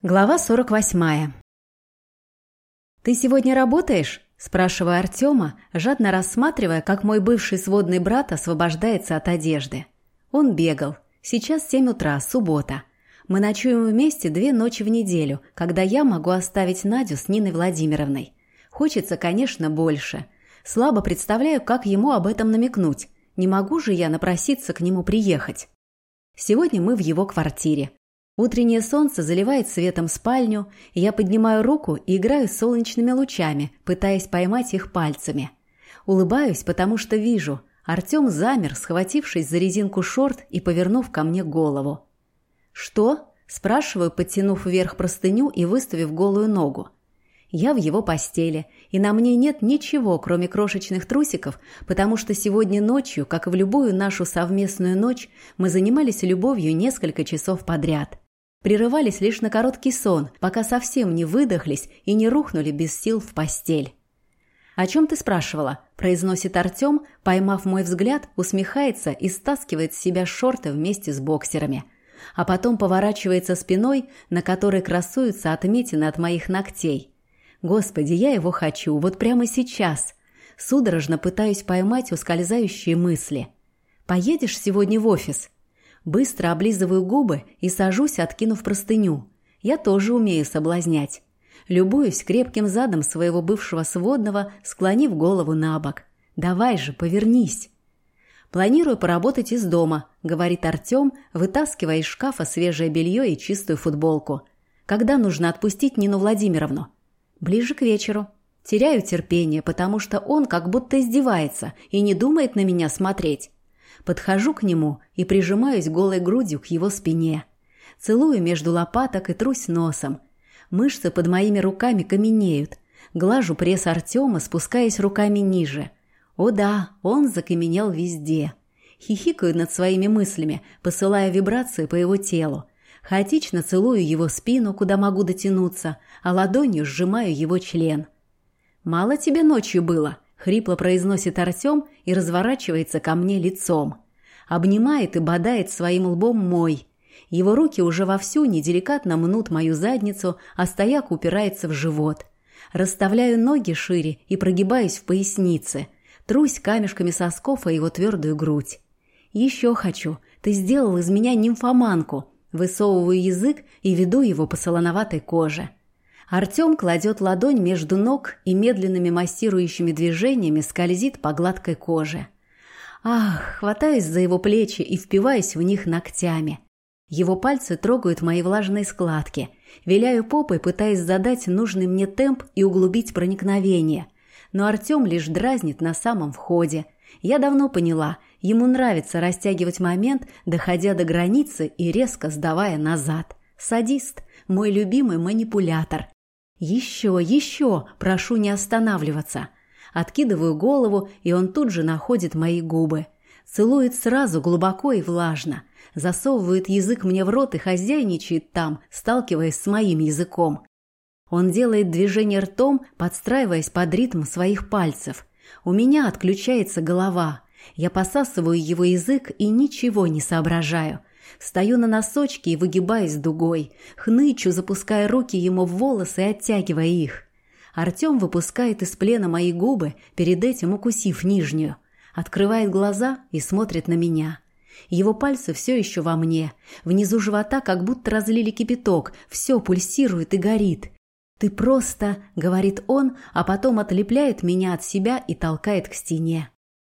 Глава 48. «Ты сегодня работаешь?» – спрашиваю Артема, жадно рассматривая, как мой бывший сводный брат освобождается от одежды. Он бегал. Сейчас 7 утра, суббота. Мы ночуем вместе две ночи в неделю, когда я могу оставить Надю с Ниной Владимировной. Хочется, конечно, больше. Слабо представляю, как ему об этом намекнуть. Не могу же я напроситься к нему приехать. Сегодня мы в его квартире. Утреннее солнце заливает светом спальню, и я поднимаю руку и играю с солнечными лучами, пытаясь поймать их пальцами. Улыбаюсь, потому что вижу. Артем замер, схватившись за резинку шорт и повернув ко мне голову. «Что?» – спрашиваю, подтянув вверх простыню и выставив голую ногу. Я в его постели, и на мне нет ничего, кроме крошечных трусиков, потому что сегодня ночью, как и в любую нашу совместную ночь, мы занимались любовью несколько часов подряд. Прерывались лишь на короткий сон, пока совсем не выдохлись и не рухнули без сил в постель. «О чем ты спрашивала?» – произносит Артем, поймав мой взгляд, усмехается и стаскивает с себя шорты вместе с боксерами. А потом поворачивается спиной, на которой красуются отметины от моих ногтей. «Господи, я его хочу, вот прямо сейчас!» Судорожно пытаюсь поймать ускользающие мысли. «Поедешь сегодня в офис?» Быстро облизываю губы и сажусь, откинув простыню. Я тоже умею соблазнять. Любуюсь крепким задом своего бывшего сводного, склонив голову на бок. «Давай же, повернись!» «Планирую поработать из дома», — говорит Артем, вытаскивая из шкафа свежее белье и чистую футболку. «Когда нужно отпустить Нину Владимировну?» «Ближе к вечеру». Теряю терпение, потому что он как будто издевается и не думает на меня смотреть. Подхожу к нему и прижимаюсь голой грудью к его спине. Целую между лопаток и трусь носом. Мышцы под моими руками каменеют. Глажу пресс Артема, спускаясь руками ниже. О да, он закаменел везде. Хихикаю над своими мыслями, посылая вибрации по его телу. Хаотично целую его спину, куда могу дотянуться, а ладонью сжимаю его член. «Мало тебе ночью было?» Хрипло произносит Артем и разворачивается ко мне лицом. Обнимает и бодает своим лбом мой. Его руки уже вовсю неделикатно мнут мою задницу, а стояк упирается в живот. Расставляю ноги шире и прогибаюсь в пояснице. Трусь камешками сосков о его твердую грудь. «Еще хочу. Ты сделал из меня нимфоманку». Высовываю язык и веду его по солоноватой коже. Артем кладет ладонь между ног и медленными массирующими движениями скользит по гладкой коже. Ах, хватаюсь за его плечи и впиваюсь в них ногтями. Его пальцы трогают мои влажные складки. Виляю попой, пытаясь задать нужный мне темп и углубить проникновение. Но Артем лишь дразнит на самом входе. Я давно поняла, ему нравится растягивать момент, доходя до границы и резко сдавая назад. Садист, мой любимый манипулятор. «Еще, еще! Прошу не останавливаться!» Откидываю голову, и он тут же находит мои губы. Целует сразу глубоко и влажно. Засовывает язык мне в рот и хозяйничает там, сталкиваясь с моим языком. Он делает движение ртом, подстраиваясь под ритм своих пальцев. У меня отключается голова. Я посасываю его язык и ничего не соображаю. Стою на носочки и выгибаюсь дугой, хнычу, запуская руки ему в волосы и оттягивая их. Артем выпускает из плена мои губы, перед этим укусив нижнюю. Открывает глаза и смотрит на меня. Его пальцы все еще во мне. Внизу живота как будто разлили кипяток, все пульсирует и горит. «Ты просто...» — говорит он, а потом отлепляет меня от себя и толкает к стене.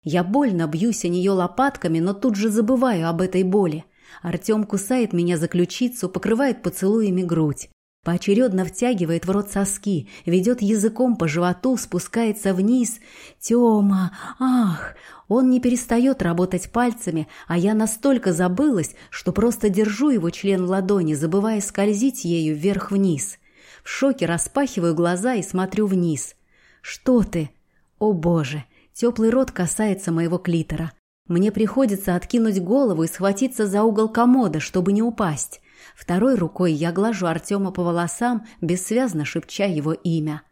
Я больно бьюсь о нее лопатками, но тут же забываю об этой боли. Артем кусает меня за ключицу, покрывает поцелуями грудь. Поочередно втягивает в рот соски, ведет языком по животу, спускается вниз. Тёма, ах! Он не перестает работать пальцами, а я настолько забылась, что просто держу его член в ладони, забывая скользить ею вверх-вниз. В шоке распахиваю глаза и смотрю вниз. «Что ты?» «О боже!» Теплый рот касается моего клитора. Мне приходится откинуть голову и схватиться за угол комода, чтобы не упасть. Второй рукой я глажу Артема по волосам, бессвязно шепча его имя.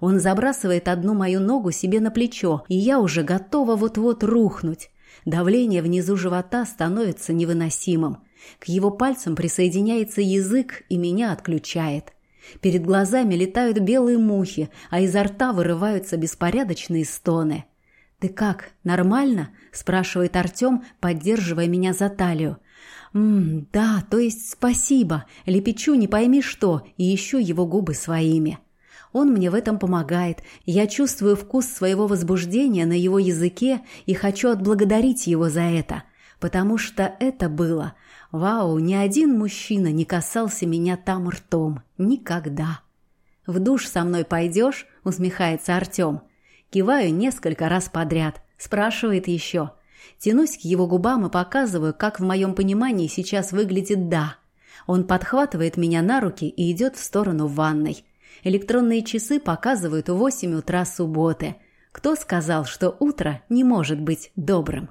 Он забрасывает одну мою ногу себе на плечо, и я уже готова вот-вот рухнуть. Давление внизу живота становится невыносимым. К его пальцам присоединяется язык и меня отключает. Перед глазами летают белые мухи, а изо рта вырываются беспорядочные стоны. «Ты как, нормально?» – спрашивает Артем, поддерживая меня за талию. «Ммм, да, то есть спасибо. Лепечу не пойми что и ищу его губы своими». Он мне в этом помогает. Я чувствую вкус своего возбуждения на его языке и хочу отблагодарить его за это. Потому что это было Вау, ни один мужчина не касался меня там ртом. Никогда. «В душ со мной пойдешь?» – усмехается Артем. Киваю несколько раз подряд. Спрашивает еще. Тянусь к его губам и показываю, как в моем понимании сейчас выглядит «да». Он подхватывает меня на руки и идет в сторону ванной. Электронные часы показывают 8 утра субботы. Кто сказал, что утро не может быть добрым?